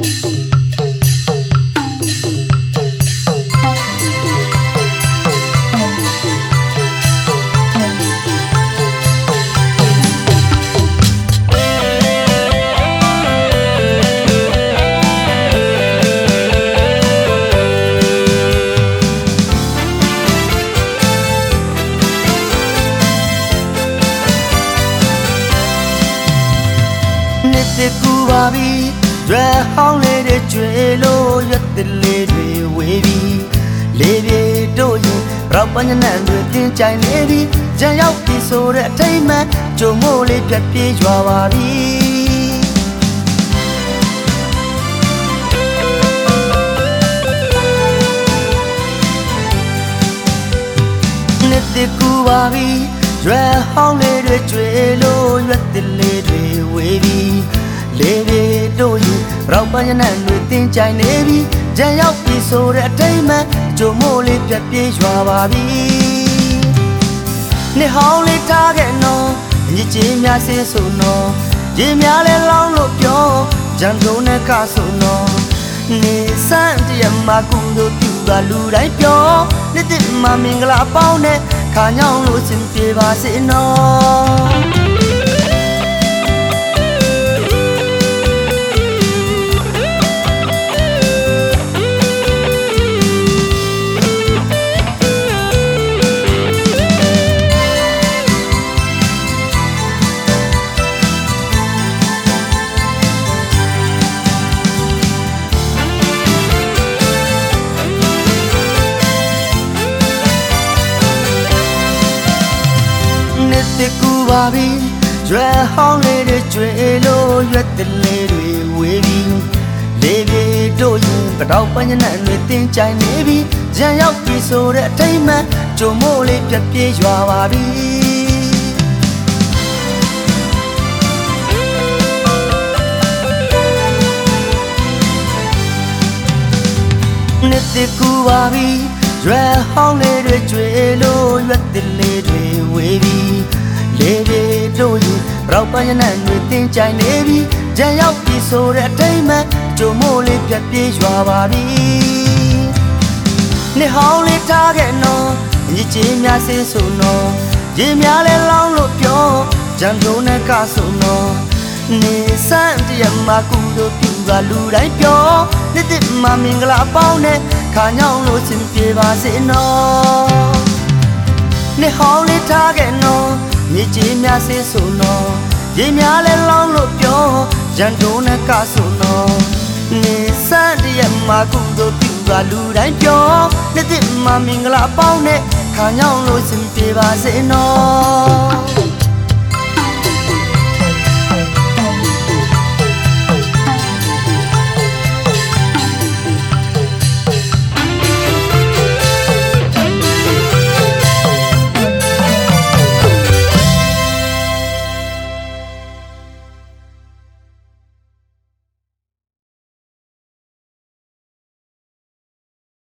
နှစ်တကူပါပြီ ရွယ်ဟောင်းလေးတွေကျွေလို့ရွက်တလေးတွေဝေးပြီလေးပြေတို့ရင်ရောက်ပညနံတွေတင်းကြိုင်နေပြီကြံရောက်ပြီဆိုတဲ့အထိတ်မှန်ကြုံမို့လေးပြက်ပြေးရွာပါပြီနှစ်တကူပါပြီရွယ်ဟောင်းလေးတွေကျွေလို့ရွက်တလေးတွေဝေးပြီ လေးပြေတို့ရင်ရောက်ပညနံတွေတင်းကြိုင်နေပြီကြံရောက်ပြီဆိုတဲ့အထိတ်မှန်ကြုံမို့လေးပြက်ပြေးရွာပါပြီနှစ်ဟောင်းလေးထားခဲ့နော်ညစ်ကြေးများစင်းဆိုနော်ရေများလဲလောင်းလို့ပြောဂျန်တုံးနဲ့ကဆိုနော်နေစံတရမကုတို့ပြူကလူတိုင်းပြောနှစ်တမမင်္ဂလာပေါင်းနဲ့ခါညောင်းလို့စင်ပြေပါစေနော် တကူပါပြီရွယ်ဟောင်းလေးတွေကျွေလို့ရွက်တလေးတွေဝေးပြီလေးပြေတို့ရင်ကတော့ပညနံတွေတင်းကြိုင်နေပြီကြံရောက်ပြီဆိုတဲ့အထိတ်မှန်ကြုံမို့လေးပြက်ပြေးရွာပါပြီနှစ်တကူပါပြီရွယ်ဟောင်းလေးတွေကျွေလို့ရွက်တလေးတွေဝေးပြီ လေးပြေတို့ရင်ရောက်ပညနံတွေတင်းကြိုင်နေပြီကြံရောက်ပြီဆိုတဲ့အထိတ်မှန်ကြုံမို့လေးပြက်ပြေးရွာပါပြီနှစ်ဟောင်းလေးထားခဲ့နော်ညစ်ကြေးများစင်းဆိုနော်ရေများလဲလောင်းလို့ပြောဂျန်တုံးနဲ့ကဆိုနော်နေစံတရမကူတို့ပြူကလူတိုင်းပြောနှစ်တမမင်္ဂလာပေါင်းနဲ့ခါညောင်းလို့စင်ပြေပါစေနော်နှစ်ဟောင်းလေးထားခဲ့နော် ညစ်ကြေးများစင်းဆိုနော်ရေများလဲလောင်းလို့ပြောဂျန်တုံးနဲ့ကဆိုနော်နေစံတရမကူတို့ပြူကလူတိုင်းပြောနှစ်တမမင်္ဂလာပေါင်းနဲ့ခါညောင်းလို့စင်ပြေပါစေနော်